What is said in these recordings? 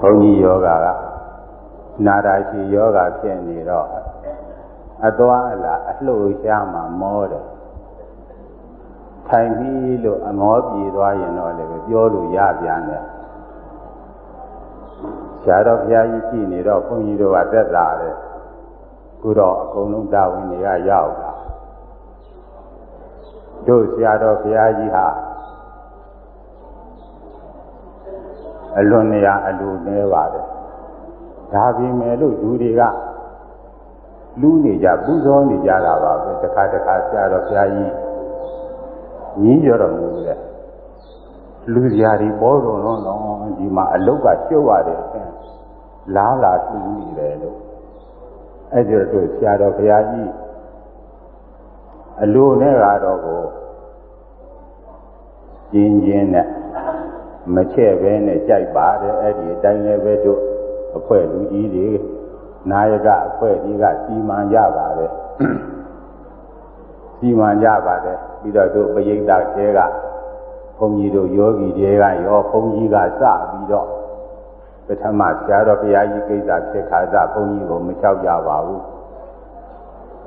ဘုန်းကြီးယောဂကနာတာရှိယောဂဖြစ်နေတော့အသွားအလာအလှုပ်ရှားမှမောတယ်ထိုင်ပြီးလို့အမောပြေသွားရင်တော့လည်းပြောလို့ရပြန်တယ်ဆရာတော်ဘုရားကြီးရှိနေတော့ဘုန်းကြီးတို့ကသက်သာတယ်ခုတော့အကုန်လုံးတာဝန်တွေကရောက်လာတို့ဆရာတော်ဘုရားကြီးဟာ အလွန်နေရာအလိုနေပါတယ်ဒါပြင်မဲ့လို့လူတွေကလူနေကြပူဇော်နေကြတာပါပဲတခါတခါဆရာတော်ဘုရားကြီးညီးကြတော်မူတယ်လူစရာတွေပေါ်တော်တော့တော့ဒီမှာအလုတ်ကကျုပ်ရတယ်အင်းလားလာသူနေတယ်လို့အဲ့ဒီတော့ဆရာတော်ဘုရားကြီးအလိုနဲ့ကတော့ကိုကျင်းချင်းနဲ့ မချဲ့ပဲနဲ့ကြိုက်ပါတယ်အဲ့ဒီအတိုင်းလည်းပဲတို့အဖွဲ့လူကြီးတွေနာယကအဖွဲ့ကြီးကစီမံကြပါတယ်စီမံကြပါတယ်ပြီးတော့တို့ပရိသတ်တဲကဘုန်းကြီးတို့ယောဂီတွေကရောဘုန်းကြီးကစပြီးတော့ပထမဆရာတော်ဘုရားကြီးကိစ္စဖြစ်ခါစဘုန်းကြီးကိုမလျှောက်ကြပါဘူး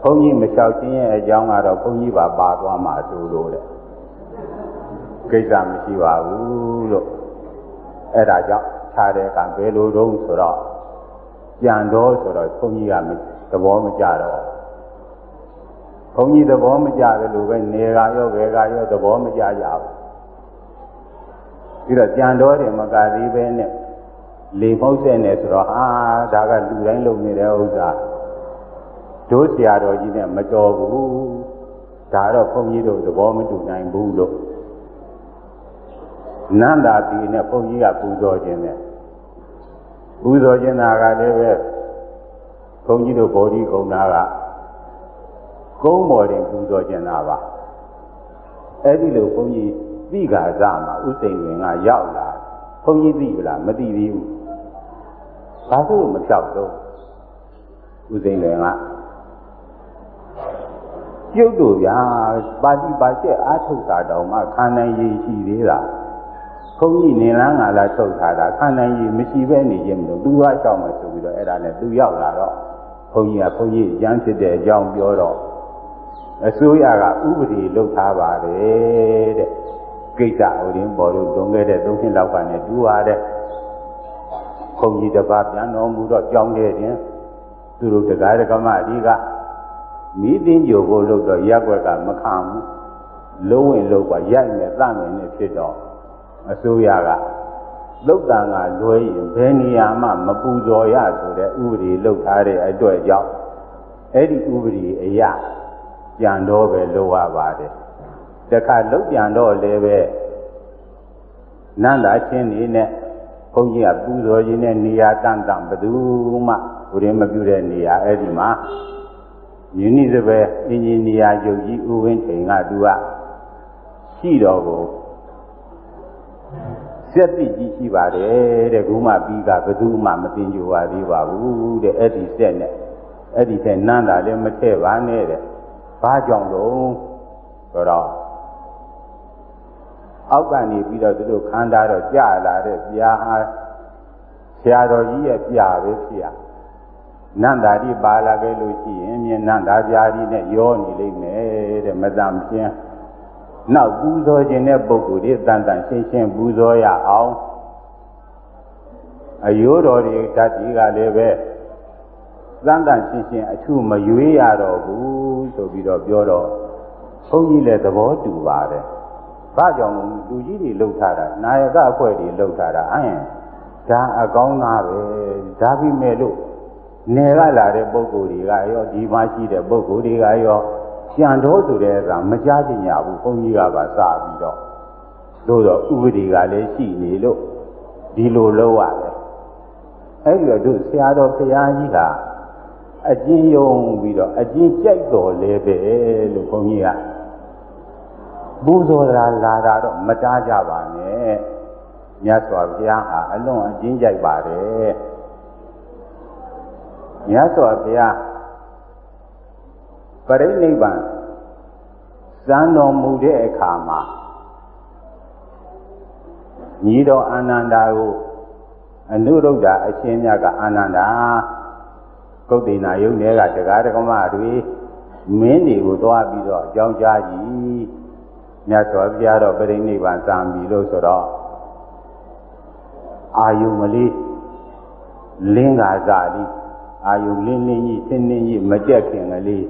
ဘုန်းကြီးမလျှောက်ခြင်းရဲ့အကြောင်းကတော့ဘုန်းကြီးပါပါသွားမှတူလို့တဲ့ ကိစ္စမရှိပါဘူးလို့အဲ့ဒါကြောင့်ခြားတဲ့ကဘယ်လိုတုံးဆိုတော့ကြံတော်ဆိုတော့ဘုန်းကြီးကသဘောမကျတော့ဘုန်းကြီးသဘောမကျတယ်လို့ပဲနေကရောဘယ်ကရောသဘောမကျကြဘူးပြီးတော့ကြံတော်တယ်မကသေးပဲနဲ့လေမဟုတ်တဲ့နဲ့ဆိုတော့အာဒါကလူတိုင်းလုပ်နေတဲ့ဥစ္စာတို့ဆရာတော်ကြီးနဲ့မတော်ဘူးဒါတော့ဘုန်းကြီးတို့သဘောမတူနိုင်ဘူးလို့ နန္ဒာတိနဲ့ဘုန်းကြီးကပူဇော်ခြင်းနဲ့ပူဇော်ခြင်းနာကလည်းပဲဘုန်းကြီးတို့ဗောဓိကုံနာကကုန်းမော်တင်ပူဇော်ခြင်းနာပါအဲ့ဒီလိုဘုန်းကြီးသိခါစမှာဥစိန်ဝင်ကရောက်လာဘုန်းကြီးသိပလားမသိသေးဘူးဘာလို့မဖြောက်တော့ဥစိန်ဝင်ကကျုပ်တို့ဗျာပါတိပါချက်အားထုတ်တာတောင်မှခံနိုင်ရည်ရှိသေးတာ ဘုန်းကြီးနေလန်းကလာထုတ်ထားတာခံနိုင်ရည်မရှိပဲနေခြင်းမလို့သူကကြောက်မယ်ဆိုပြီးတော့အဲ့ဒါနဲ့သူရောက်လာတော့ဘုန်းကြီးကဘုန်းကြီးရမ်းဖြစ်တဲ့အကြောင်းပြောတော့အစိုးရကဥပဒေလုပ်ထားပါတယ်တဲ့ကိစ္စဟိုရင်ပေါ်လို့တွန်ခဲ့တဲ့သုံးနှစ်လောက်ကနဲ့တူပါတဲ့ဘုန်းကြီးတစ်ပါးပြန်တော်မူတော့ကြောင်းခဲ့ခြင်းသူတို့တရားဓမ္မအဓိကမိသိညိုဖို့လို့တော့ရက်ွက်ကမခံဘူးလုံးဝင်လို့ကရိုက်နေတန့်နေဖြစ်တော့ အစိုးရကလုတ်တန်ကလွဲရင်ဘယ်နေရာမှမပူဇော်ရဆိုတဲ့ဥပဒေလုပ်ထားတဲ့အတွက်ကြောင့်အဲ့ဒီဥပဒေအရာကြံတော့ပဲလိုရပါတယ်တခါလုတ်ကြံတော့လည်းပဲနန္တာချင်းနေနဲ့ဘုန်းကြီးကပူဇော်ခြင်းနဲ့နေရာတန်တန်ဘယ်သူမှဘုရင်မပြုတဲ့နေရာအဲ့ဒီမှာမြင်းနိစပယ်အင်ဂျင်နီယာယုတ်ကြီးဦးဝင်းထိန်ကသူကရှိတော်ကို စက်တိကြီးရှိပါတယ်တဲ့ခုမှပြီးကဘယ်သူမှမသိကြပါသေးပါဘူးတဲ့အဲ့ဒီစက်နဲ့အဲ့ဒီတဲ့နန်းတာလည်းမထည့်ပါနဲ့တဲ့ဘာကြောင့်လို့ဆိုတော့အောက်ကနေပြီးတော့သူတို့ခန္ဓာတော့ကြာလာတဲ့ပြာဟာဆရာတော်ကြီးရဲ့ပြာပဲဖြစ်ရနန္တာတိပါလာခဲ့လို့ရှိရင်မြင်နန္တာပြာကြီးနဲ့ရောနေလိမ့်မယ်တဲ့မတမ်းပြင်း နောက်ပူဇော်ခြင်းတဲ့ပုဂ္ဂိုလ်တွေတန်တန်ရှင်းရှင်းပူဇော်ရအောင်အယိုးတော်တွေဓာတ်ကြီးကလည်းပဲတန်တန်ရှင်းရှင်းအထုမရွေးရတော့ဘူးဆိုပြီးတော့ပြောတော့ဘုန်းကြီးလည်းသဘောတူပါတယ်။ဘာကြောင့်လဲလူကြီးတွေလှုပ်ထားတာနာယကအဖွဲ့တွေလှုပ်ထားတာအရင်ဒါအကောင်းသားပဲဒါပြီးမဲ့လို့နေကလာတဲ့ပုဂ္ဂိုလ်တွေကရောဒီမှာရှိတဲ့ပုဂ္ဂိုလ်တွေကရော ကြံတော်ဆိုတဲ့အခါမကြားချင်ကြဘူးဘုန်းကြီးကပါစပြီးတော့တို့တော့ဥပဒေကလည်းရှိနေလို့ဒီလိုလုပ်ရတယ်အဲ့ဒီတော့တို့ဆရာတော်ဘုရားကြီးကအကျဉ်းယုံပြီးတော့အကျဉ်းကြိုက်တော်လဲပဲလို့ဘုန်းကြီးကပူဇော်တာလာတာတော့မတားကြပါနဲ့မြတ်စွာဘုရားဟာအလွန်အကျဉ်းကြိုက်ပါတယ်မြတ်စွာဘုရား ပရိနိဗ္ဗာန်စံတော်မူတဲ့အခါမှာညီတော်အာနန္ဒာကိုအနုရုဒ္ဓအရှင်မြတ်ကအာနန္ဒာကုတ်တိနာယုံတွေကတရားဓမ္မတွေမင်းတွေကိုသွားပြီးတော့အကြောင်းကြားကြည့်မြတ်စွာဘုရားတော့ပြိဋိဘံစံပြီလို့ဆိုတော့အာယုမလေးလင်းကားစားလေးအာယုလင်းလင်းကြီးဆင်းလင်းကြီးမကြက်ခင်ကလေး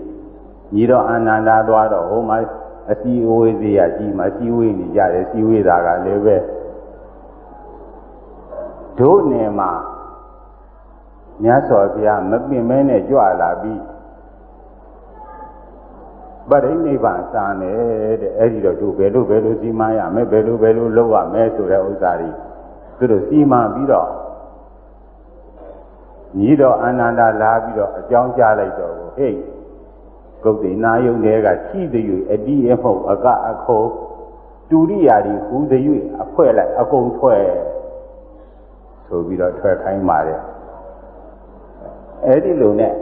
ညီတော့အာနန္ဒာသွားတော့ဟိုမှာအစီအဝေးစီရကြီးမှာစီဝေးနေကြတယ်စီဝေးတာကလည်းပဲတို့နယ်မှာမြတ်စွာဘုရားမပင်မဲနဲ့ကြွလာပြီးပရိနိဗ္ဗာန်စာနဲ့တဲ့အဲ့ဒီတော့သူဘယ်လိုဘယ်လိုစီမံရမယ်ဘယ်လိုဘယ်လိုလုပ်ရမယ်ဆိုတဲ့ဥစ္စာတွေသူတို့စီမံပြီးတော့ညီတော်အာနန္ဒာလာပြီးတော့အကြောင်းကြားလိုက်တော့ဟေး ဂုတ်တိနာယုံတွေကရှိသည်၍အတိအမှုအကအခိုးတူရိယာဒီဟူသည်၍အဖွဲလိုက်အကုန်ထွက်ဆိုပြီးတော့ထွက်ခိုင်းပါတယ်အဲ့ဒီလိုနဲ့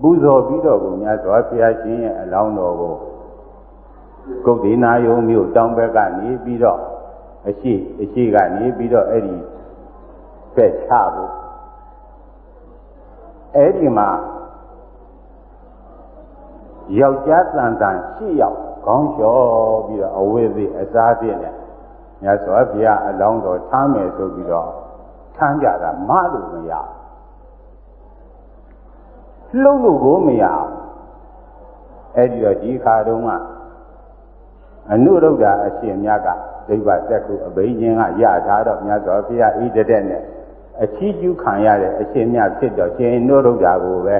ပူဇော်ပြီးတော့ကိုမြတ်စွာဘုရားရှင်ရဲ့အလောင်းတော်ကိုဂုတ်တိနာယုံမြို့တောင်ဘက်ကနေပြီးတော့အရှိအရှိကနေပြီးတော့အဲ့ဒီဖက်ချဖို့အဲ့ဒီမှာ ယောက်ျားတန်တန်၈ယောက်ခေါင်းလျှော်ပြီးတော့အဝိဇ္ဇအစားဖြင့်နဲ့မြတ်စွာဘုရားအလောင်းတော်ထားမယ်ဆိုပြီးတော့ထမ်းကြတာမလို့မရလှုပ်လို့ကိုမရအဲ့ဒီတော့ဒီခါတုန်းကအနုရုဒ္ဓအရှင်မြတ်ကဒိဗ္ဗစက္ခုအဘိညာဉ်ကရထားတော့မြတ်စွာဘုရားဣတတဲ့နဲ့အချီးကျူးခံရတဲ့အရှင်မြတ်ဖြစ်တော့ရှင်နုရုဒ္ဓကိုပဲ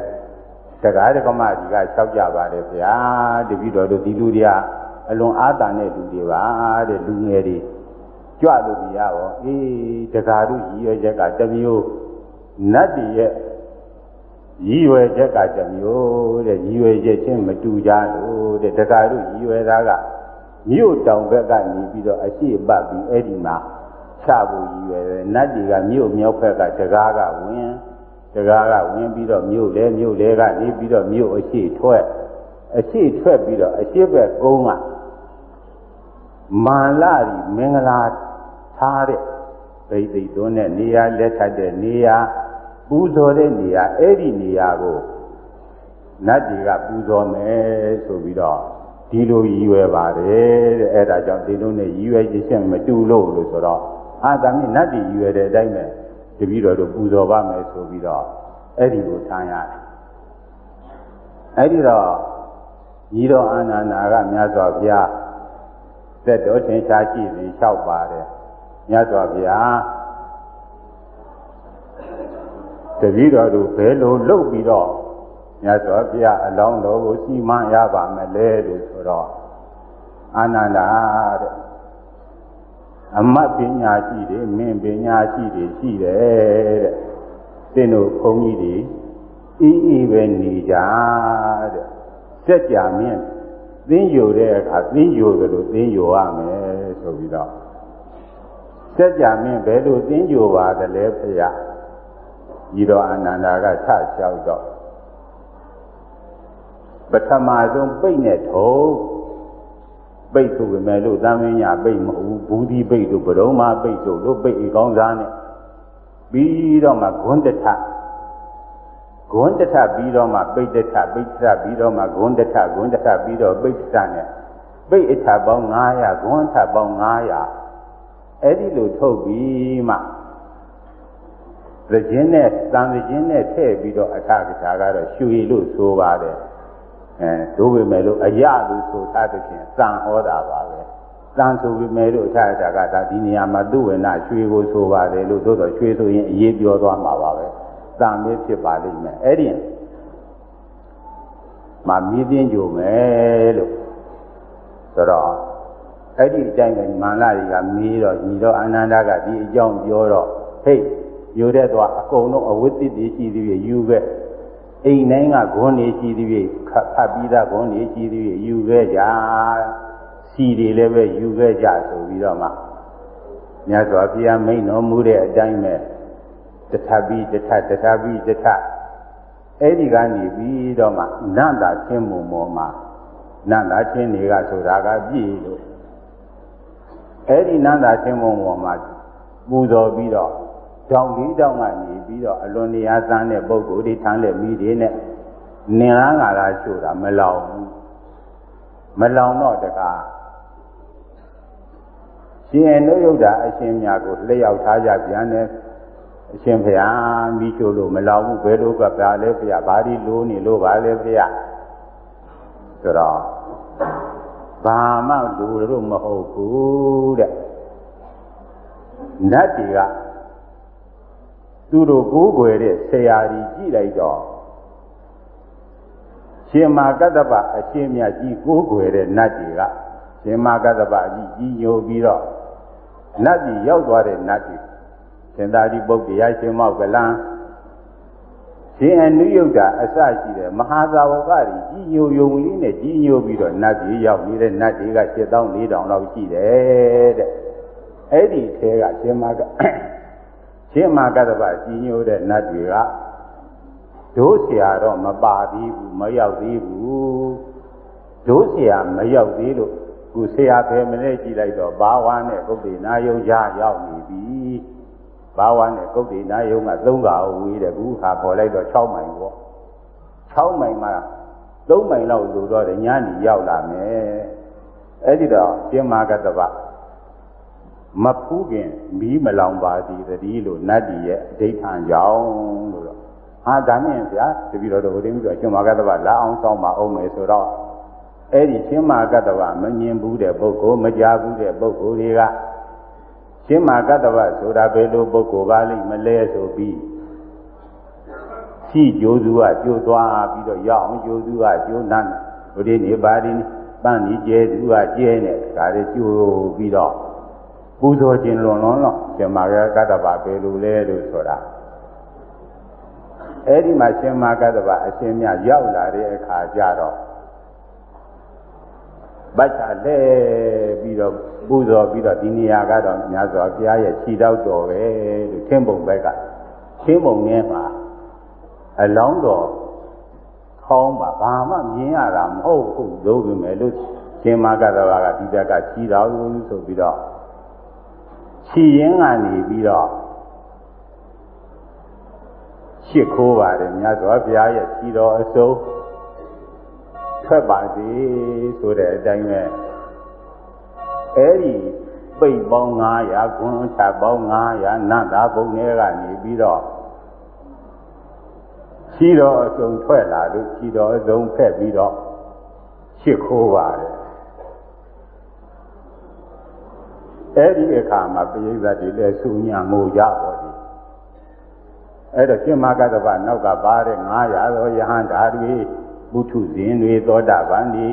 တရားဓမ္မကြီးကလျှောက်ကြပါတယ်ဗျာတပည့်တော်တို့ဒီလူတွေကအလွန်အားတန်တဲ့လူတွေပါတဲ့လူငယ်တွေကြွလို့ပြရပါအေးတရားတို့ရည်ရွယ်ချက်ကတမျိုးနတ်တည်းရဲ့ရည်ရွယ်ချက်ကတမျိုးတဲ့ရည်ရွယ်ချက်ချင်းမတူကြလို့တဲ့တရားတို့ရည်ရွယ်တာကမြို့တောင်ဘက်ကနေပြီးတော့အရှိပတ်ပြီးအဲ့ဒီမှာချဖို့ရည်ရွယ်တယ်နတ်တွေကမြို့မြောက်ဘက်ကတရားကဝင် တကားကဝင်ပြီးတော့မြို့လေမြို့လေကနေပြီးတော့မြို့အရှိထွက်အရှိထွက်ပြီးတော့အရှိဘက်ကုန်းကမာလာရီမင်္ဂလာထားတဲ့ဗိသိက်သွန်းတဲ့နေရာလက်ထပ်တဲ့နေရာပူဇော်တဲ့နေရာအဲ့ဒီနေရာကိုနတ်တွေကပူဇော်မယ်ဆိုပြီးတော့ဒီလိုရည်ရွယ်ပါတယ်တဲ့အဲ့ဒါကြောင့်ဒီလိုနဲ့ရည်ရွယ်ချက်မတူလို့လို့ဆိုတော့အာသာမီနတ်တွေရည်ရွယ်တဲ့အတိုင်းပဲ တပည့်တော်တို့ပူဇော်ပါမယ်ဆိုပြီးတော့အဲ့ဒီကိုထမ်းရတယ်အဲ့ဒီတော့ညီတော်အာနန္ဒာကမြတ်စွာဘုရားသက်တော်ထင်ရှားရှိစီလျှောက်ပါတယ်မြတ်စွာဘုရားတပည့်တော်တို့ဘယ်လိုလုပ်ပြီးတော့မြတ်စွာဘုရားအလောင်းတော်ကိုစီမံရပါမလဲလို့ဆိုတော့အာနန္ဒာတဲ့ အမတ်ပညာရှိတယ်မင်းပညာရှိတယ်ရှိတယ်တဲ့သင်တို့ဘုန်းကြီးတွေအီးအီးပဲနေကြတဲ့စက်ကြမြင့်သင်ယူတဲ့အခါသင်ယူသလိုသင်ယူရမယ်ဆိုပြီးတော့စက်ကြမြင့်ဘယ်လိုသင်ယူပါတယ်လဲဖေရဤတော်အာနန္ဒာကထလျှောက်တော့ပထမဆုံးပိတ်နဲ့ထုံး ပိတ်ဆိုပေမဲ့လို့သမင်းညာပိတ်မဟုတ်ဘူးဘူးဒီပိတ်တို့ဘရုံမပိတ်တို့တို့ပိတ်အကောင်းစားနဲ့ပြီးတော့မှဂွန်းတထဂွန်းတထပြီးတော့မှပိတ်တထပိတ်တထပြီးတော့မှဂွန်းတထဂွန်းတထပြီးတော့ပိတ်တထနဲ့ပိတ်အထပေါင်း900ဂွန်းအထပေါင်း900အဲ့ဒီလိုထုတ်ပြီးမှသခြင်းနဲ့သံသခြင်းနဲ့ထည့်ပြီးတော့အထကထာကတော့ရွှေလို့ဆိုပါတယ် အဲတို့ပေမဲ့လို့အရလို့ဆိုထားတဲ့ဖြင့်သံဟောတာပါပဲသံဆိုပေမဲ့လို့အထာတာကဒါဒီနေရာမှာသူ့ဝေနရွှေကိုဆိုပါတယ်လို့သို့တော့ရွှေဆိုရင်အရေးပြောသွားမှာပါပဲသံမျိုးဖြစ်ပါလိမ့်မယ်အဲ့ဒီမှာမြည်ပြင်းကြုံမယ်လို့ဆိုတော့အဲ့ဒီအတိုင်းပဲမန္လာတွေကမေးတော့ညီတော့အာနန္ဒကဒီအကြောင်းပြောတော့ဟေ့ယူတဲ့တော့အကုန်လုံးအဝိသ္တိရှိသေးပြီယူခဲ့ အိမ်တိုင်းကဂွန်းနေရှိသည်ဖြင့်ဖတ်ပြီးသားဂွန်းနေရှိသည်ဖြင့်ယူခဲ့ကြစီတွေလည်းပဲယူခဲ့ကြဆိုပြီးတော့မှမြတ်စွာဘုရားမိန့်တော်မူတဲ့အတိုင်းပဲတထပြီးတထတထပြီးတထအဲ့ဒီကနေပြီးတော့မှနန္တာချင်းမုံမောမှာနန္တာချင်းတွေကဆိုတာကပြည့်လို့အဲ့ဒီနန္တာချင်းမုံမောမှာပူဇော်ပြီးတော့ ကြောင်လေးတောင်းကနေပြီးတော့အလွန်နေရာသန်းတဲ့ပုဂ္ဂိုလ်တွေထမ်းတဲ့မိတွေနဲ့နင်လားငါလားရှို့တာမလောင်ဘူးမလောင်တော့တကားရှင်အနုယုတ်တာအရှင်မြတ်ကိုလျှောက်ထားကြပြန်တယ်အရှင်ဘုရားမိချို့လို့မလောင်ဘူးဘယ်လိုကပြလဲဘုရားဘာဒီလိုနေလို့ပါလဲဘုရားဆိုတော့ဘာမှလူတို့မဟုတ်ဘူးတဲ့နတ်တွေက သူတို့ကိုးကွယ်တဲ့ဆရာကြီးကြည့်လိုက်တော့ရှင်မာကတ္တပအရှင်မြတ်ကြီးကိုးကွယ်တဲ့နတ်တွေကရှင်မာကတ္တပကြီးကြီးညိုပြီးတော့နတ်ကြီးရောက်သွားတဲ့နတ်ကြီးရှင်သာရိပုတ္တရာရှင်မောက်ကလန်ရှင်အနုယုတ်တာအစရှိတဲ့မဟာသာဝကကြီးကြီးညိုယုံလေးနဲ့ကြီးညိုပြီးတော့နတ်ကြီးရောက်နေတဲ့နတ်တွေက7400လောက်ရှိတယ်တဲ့အဲ့ဒီထဲကရှင်မာက ရှင်မာကတ္တပကြီးညိုတဲ့နတ်တွေကတို့ဆရာတော့မပါသေးဘူးမရောက်သေးဘူးတို့ဆရာမရောက်သေးလို့ခုဆရာပဲမလဲကြည့်လိုက်တော့ဘာဝါနဲ့ကုတ်တိနာယုံရရောက်နေပြီဘာဝါနဲ့ကုတ်တိနာယုံက3ကဝေးတယ်ခုဟာပေါ်လိုက်တော့6မိုင်ပေါ့6မိုင်မှာ3မိုင်လောက်လိုတော့ညနေရောက်လာမယ်အဲ့ဒီတော့ရှင်မာကတ္တပ မဖူးခင်မီးမလောင်ပါသည်တည်းလို့နတ်တီရဲ့အဋ္ဌံကြောင့်လို့တော့ဟာဒါနဲ့ဗျာတပည့်တော်တို့ဟိုတင်းပြီးတော့ရှင်မာကတ္တဗလာအောင်ဆောင်ပါအောင်မယ်ဆိုတော့အဲ့ဒီရှင်မာကတ္တဗမမြင်ဘူးတဲ့ပုဂ္ဂိုလ်မကြားဘူးတဲ့ပုဂ္ဂိုလ်တွေကရှင်မာကတ္တဗဆိုတာဘယ်လိုပုဂ္ဂိုလ်ပါလိမ့်မလဲဆိုပြီးရှိကျိုးစုကကျိုးသွားပြီးတော့ရောက်အောင်ကျိုးစုကကျိုးနန်းဘုရားနေပါရင်ပန်းကြီးကျဲသူကကျဲနေဒါလည်းကျိုးပြီးတော့ ပူဇော်ခြင်းလွန်လွန်တော့ရှင်မာကတ္တဗဘယ်လိုလဲလို့ဆိုတာအဲ့ဒီမှာရှင်မာကတ္တဗအရှင်မြတ်ရောက်လာတဲ့အခါကျတော့ဘတ်ချလဲပြီးတော့ပူဇော်ပြီးတော့ဒီနေရာကတော့မြတ်စွာဘုရားရဲ့ခြေတောက်တော်ပဲလို့ထင်းပုံဘက်ကထင်းပုံထဲမှာအလောင်းတော်ခေါင်းပါဘာမှမြင်ရတာမဟုတ်ဘူးလို့ဆိုပေမဲ့လို့ရှင်မာကတ္တဗကဒီဘက်ကခြေတောက်ဆိုပြီးတော့ ခြေရင်းကနေပြီးတော့ရှစ်ခိုးပါတယ်မြတ်စွာဘုရားရဲ့ခြေတော်အစုံထွက်ပါစေဆိုတဲ့အတိုင်းပဲအဲ့ဒီပိတ်ပေါင်း900ခွန်ချပေါင်း900နတ်သားပုံတွေကနေပြီးတော့ခြေတော်အစုံထွက်လာလို့ခြေတော်အစုံဖက်ပြီးတော့ရှစ်ခိုးပါတယ် အဲ့ဒီအခါမှာပိဋကတ်တွေလည်းဆူညံမို့ကြပါဒီအဲ့တော့ရှင်မကတ္တဗနောက်ကပါတဲ့900သောယဟန်ဓာတွေပုထုဇဉ်တွေသောတာပန်တွေ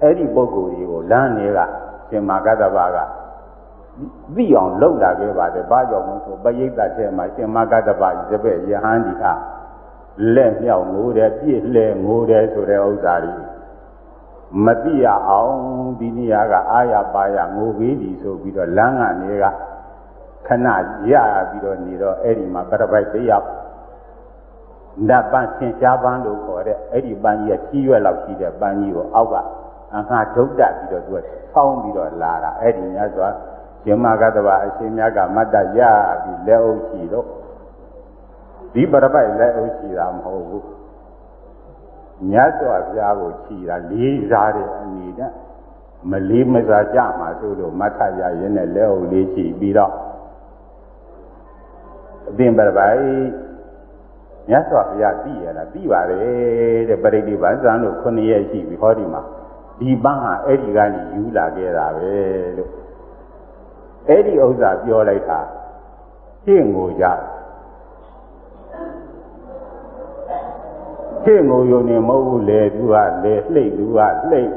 အဲ့ဒီပုဂ္ဂိုလ်တွေကိုလမ်းတွေကရှင်မကတ္တဗကသိအောင်လှုပ်လာခဲ့ပါတယ်ဘာကြောင့်လဲဆိုပရိသတ်ထဲမှာရှင်မကတ္တဗတပည့်ယဟန်ဒီဟာလက်မြောက်ငိုတယ်ပြည့်လဲငိုတယ်ဆိုတဲ့ဥစ္စာတွေ မသိရအောင်ဒီနေရာကအာရပါရငိုပေးပြီဆိုပြီးတော့လမ်းကနေကခဏရပြီးတော့နေတော့အဲ့ဒီမှာကရပိုက်တယောက်နတ်ပန်းဆင်ရှားပန်းလို့ခေါ်တဲ့အဲ့ဒီပန်းကြီးကကြီးရွက်လောက်ရှိတဲ့ပန်းကြီးကိုအောက်ကအငှာဒုတ်တက်ပြီးတော့သူကဆောင်းပြီးတော့လာတာအဲ့ဒီမြတ်စွာဇမကတ္တဝအရှင်မြတ်ကမတ္တရပြီးလက်အုပ်ချီတော့ဒီပရပိုက်လက်အုပ်ချီတာမဟုတ်ဘူး မြတ်စွာဘုရားကိုချီတာလေးစားတဲ့အနေနဲ့မလေးမစားကြမှာဆိုလို့မထရရင်နဲ့လက်အုပ်လေးချီပြီးတော့အပင်ပရပိုက်မြတ်စွာဘုရားသိရလားသိပါတယ်တဲ့ပရိနိဗ္ဗာန်ဇံလို့ခုနှစ်ရက်ရှိပြီဟောဒီမှာဒီပန်းဟာအဲ့ဒီကနေယူလာခဲ့တာပဲလို့အဲ့ဒီဥစ္စာပြောလိုက်တာရှင်းငိုကြ ရှင်းငိုယုံနေမဟုတ်ဘူးလေသူကလေလှိတ်သူကလှိတ်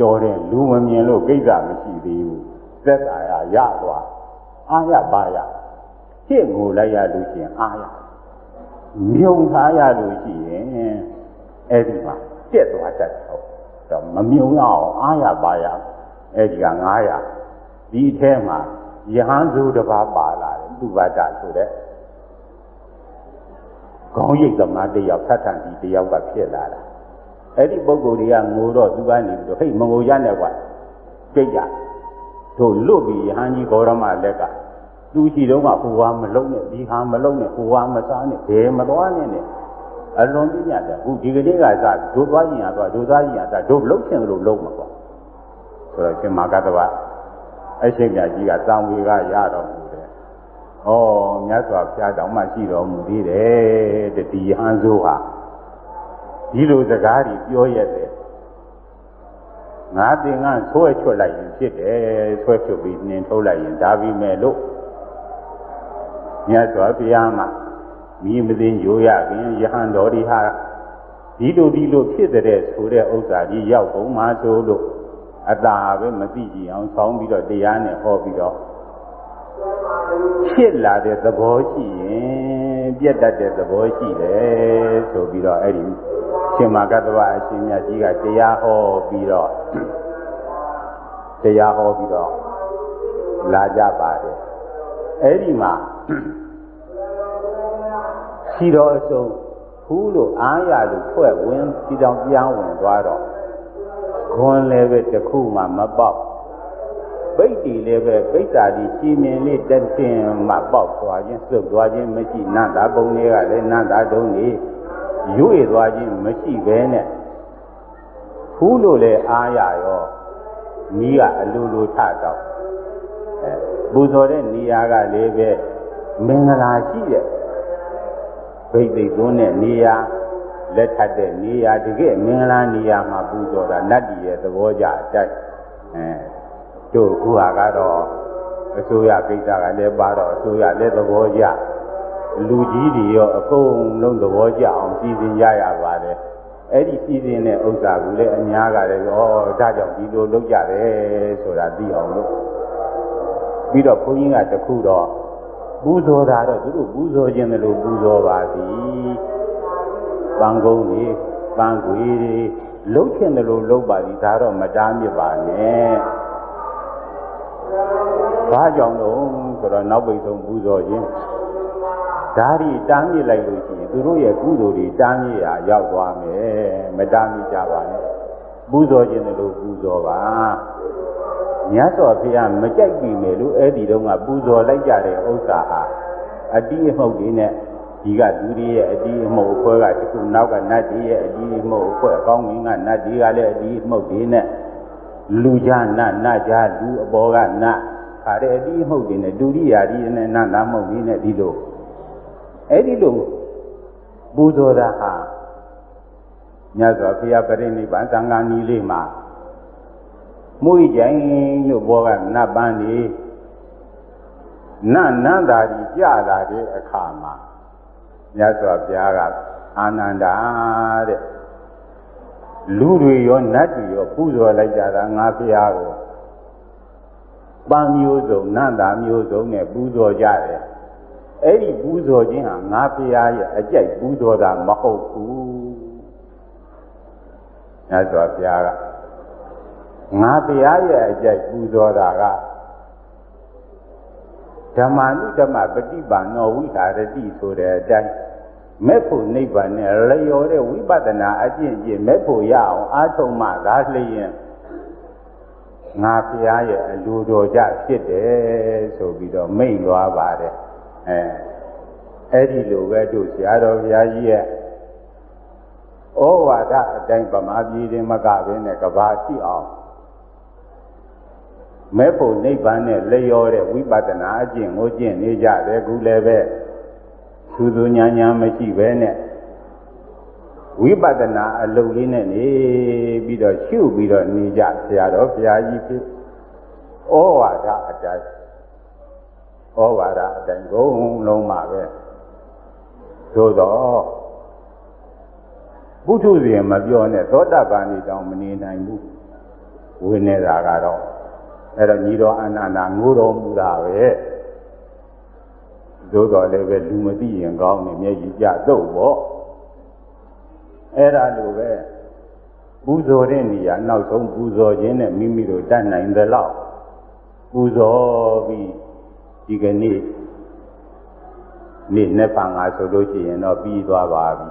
တော်တယ်လူမမြင်လို့ကိစ္စမရှိသေးဘူးသက်သာရရသွားအာရပါရရှင်းငိုလိုက်ရလို့ရှင်အာရမြုံထားရလို့ရှိရင်အဲ့ဒီမှာပြက်သွားတတ်တော့တော့မမြုံရအောင်အားရပါရအဲ့ဒီက900ဒီအဲမှာယဟန်စုတစ်ပါးပါလာတယ်သူပါဒဆိုတဲ့ ခေါင်းရိပ်သမားတယောက်သတ်ထန်ဒီတယောက်ကဖြစ်လာတာအဲ့ဒီပုံကိုယ်တွေကငိုတော့သူကနေပြီးတော့ဟိတ်မငိုရနဲ့ကွာကြိတ်ကြတို့လွတ်ပြီးယဟန်ကြီးဂေါရမလက်ကသူရှိတော့ကဟိုဟာမလုံးနဲ့ဒီဟာမလုံးနဲ့ဟိုဟာမစားနဲ့ဘယ်မသွားနဲ့နဲ့အလွန်ပြညတယ်အခုဒီကနေ့ကစဒုသွားရင်ကတော့ဒုသားရင်ကဒုလုံးချင်လို့လုံးမှာပေါ့ဆိုတော့ရှင်မာကတ္တဝအရှိမြကြီးကသံဝေကရတော်မူတယ်။ ဩမြတ်စွာဘုရားတောင်မှရှိတော်မူသေးတယ်တတိယဟန်ဆိုဟာဒီလိုစကားကြီးပြောရတယ်ငါသင်္ကန်းဆွဲချွတ်လိုက်ရင်ဖြစ်တယ်ဆွဲချွတ်ပြီးနှင်ထုတ်လိုက်ရင်ဒါပြီးမဲ့လို့မြတ်စွာဘုရားမှာမိမသိရိုးရခင်ယဟန်တော်ဒီဟာဒီလိုဒီလိုဖြစ်တဲ့ဆိုတဲ့ဥစ္စာကြီးရောက်ပုံမှာဆိုလို့အတာပဲမသိကြည့်အောင်ဆောင်းပြီးတော့တရားနဲ့ဟောပြီးတော့ ဖြစ်လာတဲ့သဘောရှိရင်ပြတ်တတ်တဲ့သဘောရှိတယ်ဆိုပြီးတော့အဲ့ဒီရှင်မာကတ္တဝအရှင်မြတ်ကြီးကတရားဟောပြီးတော့တရားဟောပြီးတော့လာကြပါတယ်အဲ့ဒီမှာရှိတော်အစုံဖူးလို့အားရလို့ထွက်ဝင်ဒီတောင်ပြောင်းဝင်သွားတော့ခွန်လည်းပဲတခုမှမပေါက် ပိတ်တီလည်းပဲပိတ်တာဒီကြည်မြင်လေးတက်တင်မှပေါက်သွားခြင်းစုပ်သွားခြင်းမရှိနတ်သားပုံတွေကလည်းနတ်သားတုံးနေရွေ့သွားခြင်းမရှိပဲနဲ့ဖူးလို့လည်းအားရရောမိကအလိုလိုထတော့အဲပူဇော်တဲ့နေရာကလည်းပဲမင်္ဂလာရှိတဲ့ဘိသိက်သွန်းတဲ့နေရာလက်ထပ်တဲ့နေရာတကယ်မင်္ဂလာနေရာမှာပူဇော်တာနတ်တည်ရဲ့သဘောကြအတိုက်အဲ တို့ခုဟာကတော့အစိုးရကိစ္စကလည်းပါတော့အစိုးရလည်းသဘောကျလူကြီးတွေရောအကုန်လုံးသဘောကျအောင်စီစဉ်ရရပါတယ်အဲ့ဒီစီစဉ်တဲ့ဥစ္စာကိုလည်းအများကလည်းဩဒါကြောင့်ဒီလိုလုပ်ကြတယ်ဆိုတာသိအောင်လို့ပြီးတော့ဘုန်းကြီးကတခုတော့ပူဇော်တာတော့သူတို့ပူဇော်ခြင်းတယ်လို့ပူဇော်ပါသည်ပန်းကုန်းတွေပန်းခွေတွေလှုပ်ခြင်းတယ်လို့လှုပ်ပါသည်ဒါတော့မတားမြစ်ပါနဲ့ ဘာကြောင့်လို့ဆိုတော့နောက်ပိတ်ဆုံးပူဇော်ခြင်းဒါရီတားမြစ်လိုက်လို့ရှိရင်သူတို့ရဲ့ကုသိုလ်တွေတားမြစ်ရာရောက်သွားမယ်မတားမြစ်ကြပါနဲ့ပူဇော်ခြင်းတယ်လို့ပူဇော်ပါမြတ်စွာဘုရားမကြိုက်ပြီမယ်လို့အဲ့ဒီတော့ကပူဇော်လိုက်ကြတဲ့ဥစ္စာဟာအတိအမှုတ်တွေနဲ့ဒီကလူတွေရဲ့အတိအမှုတ်အဖွဲကတခုနောက်ကနတ်တွေရဲ့အတိအမှုတ်အဖွဲအကောင်းကြီးကနတ်တွေကလည်းအတိအမှုတ်တွေနဲ့လူကြနတ်နတ်ကြလူအပေါ်ကနတ် ခါတဲ့အတိအမှုတ်တွေနဲ့ဒုရိယာဒီနဲ့နတ်နာမှုတ်တွေနဲ့ဒီလိုအဲ့ဒီလိုပူဇော်တာဟာမြတ်စွာဘုရားပြိဋိဘံသံဃာနီးလေးမှာမွေးကြိုင်လို့ဘောကနတ်ပန်းနေနတ်နန္တာကြီးကြလာတဲ့အခါမှာမြတ်စွာဘုရားကအာနန္ဒာတဲ့လူတွေရောနတ်တွေရောပူဇော်လိုက်ကြတာငါဘုရားကို ပန်းမျိုးစုံနန္တာမျိုးစုံနဲ့ပူဇော်ကြတယ်အဲ့ဒီပူဇော်ခြင်းဟာငါဘုရားရဲ့အကြိုက်ပူဇော်တာမဟုတ်ဘူးမြတ်စွာဘုရားကငါတရားရဲ့အကြိုက်ပူဇော်တာကဓမ္မာနုဓမ္မပฏิပန်နောဝိဟာရတိဆိုတဲ့အတိုင်းမဲ့ဖို့နိဗ္ဗာန်နဲ့လျော်တဲ့ဝိပဿနာအကျင့်ကျင့်မဲ့ဖို့ရအောင်အားထုတ်မှဒါလျင် ငါဘုရားရဲ့အလိုတော်ကြဖြစ်တယ်ဆိုပြီးတော့မိန့်သွားပါတယ်အဲအဲ့ဒီလိုပဲတို့ဆရာတော်ဘုရားကြီးရဲ့ဩဝါဒအတိုင်းဗမာပြည်တွင်မကဘဲနဲ့ကဘာရှိအောင်မဲဖို့နိဗ္ဗာန်နဲ့လျော်တဲ့ဝိပဿနာအကျင့်ကိုကျင့်နေကြတယ်ခုလည်းပဲသူသူညာညာမရှိပဲနဲ့ ဝိပဿနာအလုပ်လေးနဲ့နေပြီးတော့ရှုပြီးတော့နေကြဆရာတော်ဘုရားကြီးဖြစ်ဩဝါဒအတိုင်းဩဝါဒအတိုင်းဘုံလုံးမှာပဲသို့တော့ဘုထုဇဉ်မပြောနဲ့သောတာပန်နေတောင်မနေနိုင်ဘူးဝိနည်းတာကတော့အဲ့တော့ညီတော်အနန္ဒာငိုတော်မူတာပဲသို့တော်လည်းပဲလူမသိရင်ကောင်းနေမျက်ရည်ကျသုတ်ပေါ့ အဲ့ဒါလိုပဲပူဇော်တဲ့နေရာနောက်ဆုံးပူဇော်ခြင်းနဲ့မိမိတို့တတ်နိုင်သလောက်ပူဇော်ပြီးဒီကနေ့နေ့နှစ်ပါးငါဆိုလို့ရှိရင်တော့ပြီးသွားပါပြီ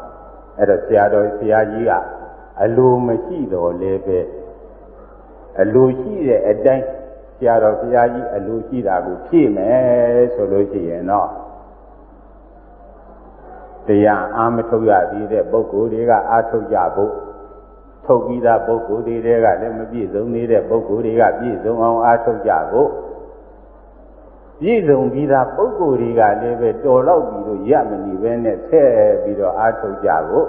အဲ့တော့ဆရာတော်ဆရာကြီးကအလိုမရှိတော့လည်းပဲအလိုရှိတဲ့အတိုင်းရာတော်ဘုရားကြီးအလိုရှိတာကိုဖြည့်မယ်ဆိုလို့ရှိရင်တော့ တရားအာမထုတ်ရသေးတဲ့ပုဂ္ဂိုလ်တွေကအာထုတ်ကြဖို့ထုတ်ပြီးသားပုဂ္ဂိုလ်တွေကလည်းမပြည့်စုံသေးတဲ့ပုဂ္ဂိုလ်တွေကပြည့်စုံအောင်အာထုတ်ကြဖို့ပြည့်စုံပြီးသားပုဂ္ဂိုလ်တွေကလည်းပဲတော်တော့ပြီးတော့ရမနေပဲနဲ့ဆက်ပြီးတော့အာထုတ်ကြဖို့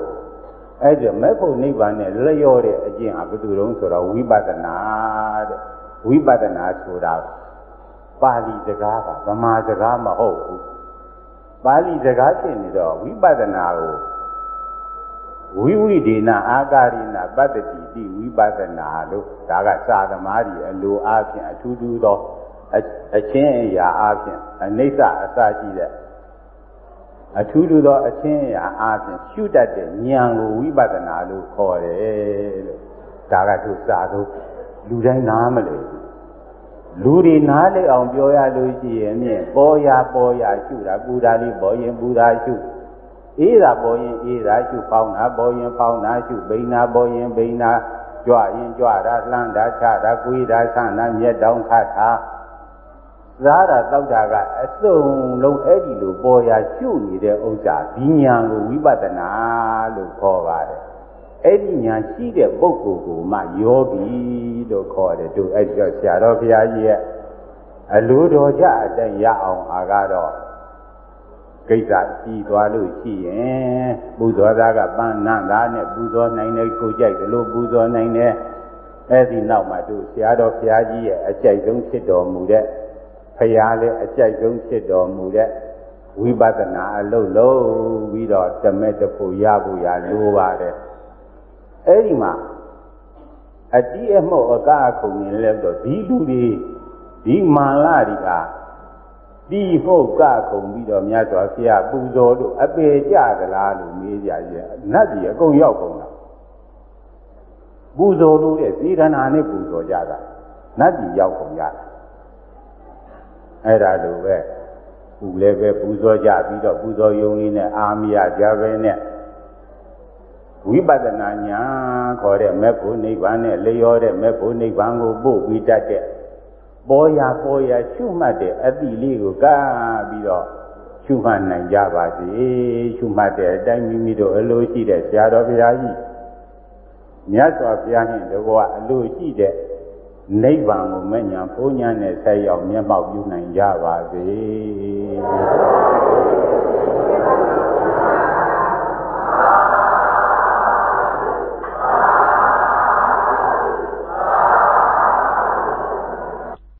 အဲ့ဒီမဲ့ဖို့နိဗ္ဗာန်နဲ့လျော့တဲ့အကျင့်ဟာဘယ်သူတုံးဆိုတော့ဝိပဿနာတဲ့ဝိပဿနာဆိုတာပါဠိစကားကဗမာစကားမဟုတ်ဘူး ပါဠိစကားဖြစ်နေတော့ဝိပဿနာကိုဝိဝိဒေနအာကာရိနပတ္တိတိဝိပဿနာလို့ဒါကစာသမားကြီးအလိုအားဖြင့်အထူးထူးသောအချင်းအရာအားဖြင့်အနိစ္စအစရှိတဲ့အထူးထူးသောအချင်းအရာအားဖြင့်ရှုတတ်တဲ့ဉာဏ်ကိုဝိပဿနာလို့ခေါ်တယ်လို့ဒါကသူစာတော့လူတိုင်းနားမလဲ လူတွေနားလေအောင်ပြောရလို့ရှိရင်ဖြင့်ပေါ်ရပေါ်ရရှုတာပူတာလေးပေါ်ရင်ပူတာရှုအေးတာပေါ်ရင်အေးတာရှုပေါင်းတာပေါ်ရင်ပေါင်းတာရှုဘိန်းတာပေါ်ရင်ဘိန်းတာကြွရင်ကြွတာလှမ်းတာချတာကွေးတာဆန့်တာမျက်တောင်ခတ်တာစားတာတောက်တာကအစုံလုံးအဲ့ဒီလိုပေါ်ရာရှုနေတဲ့ဥစ္စာဒီညာကိုဝိပဿနာလို့ခေါ်ပါတယ် အဲ့ဒီညာရှိတဲ့ပုဂ္ဂိုလ်ကိုမှယောဂီလို့ခေါ်တယ်သူအဲ့ဒီတော့ဆရာတော်ဘုရားကြီးရဲ့အလိုတော်ကြအတိုင်းရအောင်အာကတော့ကိစ္စကြီးသွားလို့ရှိရင်ပူဇော်သားကပန်းနန်းသားနဲ့ပူဇော်နိုင်တဲ့ကိုကြိုက်တယ်လို့ပူဇော်နိုင်တဲ့အဲ့ဒီနောက်မှာသူဆရာတော်ဘုရားကြီးရဲ့အကြိုက်ဆုံးဖြစ်တော်မူတဲ့ဖရာလည်းအကြိုက်ဆုံးဖြစ်တော်မူတဲ့ဝိပဿနာအလုပ်လုပ်ပြီးတော့တမက်တဖို့ရဖို့ရလိုပါတယ် အဲ့ဒီမှာအတိအမှုအကအခုန်နေလဲတော့ဒီလူတွေဒီမာနတွေကဒီဟုတ်ကခုန်ပြီးတော့မြတ်စွာဘုရားပူဇော်လို့အပေကြသလားလို့မေးကြရဲ့နတ်ကြီးအကုန်ရောက်ကုန်တာပူဇော်လို့တဲ့ဇေဒနာနဲ့ပူဇော်ကြတာနတ်ကြီးရောက်ကုန်ကြတာအဲ့ဒါလိုပဲပူလည်းပဲပူဇော်ကြပြီးတော့ပူဇော်ယုံလေးနဲ့အာမရကြပဲနဲ့ ဝိပဿနာညာခေါ်တဲ့မေဖို့နိဗ္ဗာန်နဲ့လျောတဲ့မေဖို့နိဗ္ဗာန်ကိုပို့ပြီးတတ်တဲ့ပေါ်ရပေါ်ရရှုမှတ်တဲ့အတိလေးကိုကပြီးတော့ရှုမှတ်နိုင်ကြပါစေရှုမှတ်တဲ့အတိုင်းမိမိတို့အလိုရှိတဲ့ဆရာတော်ဘုရားကြီးမြတ်စွာဘုရားနှင့်တကွာအလိုရှိတဲ့နိဗ္ဗာန်ကိုမဉ္ဇဉ်ဘုံညာနဲ့ဆက်ရောက်မျက်မှောက်ပြုနိုင်ကြပါစေ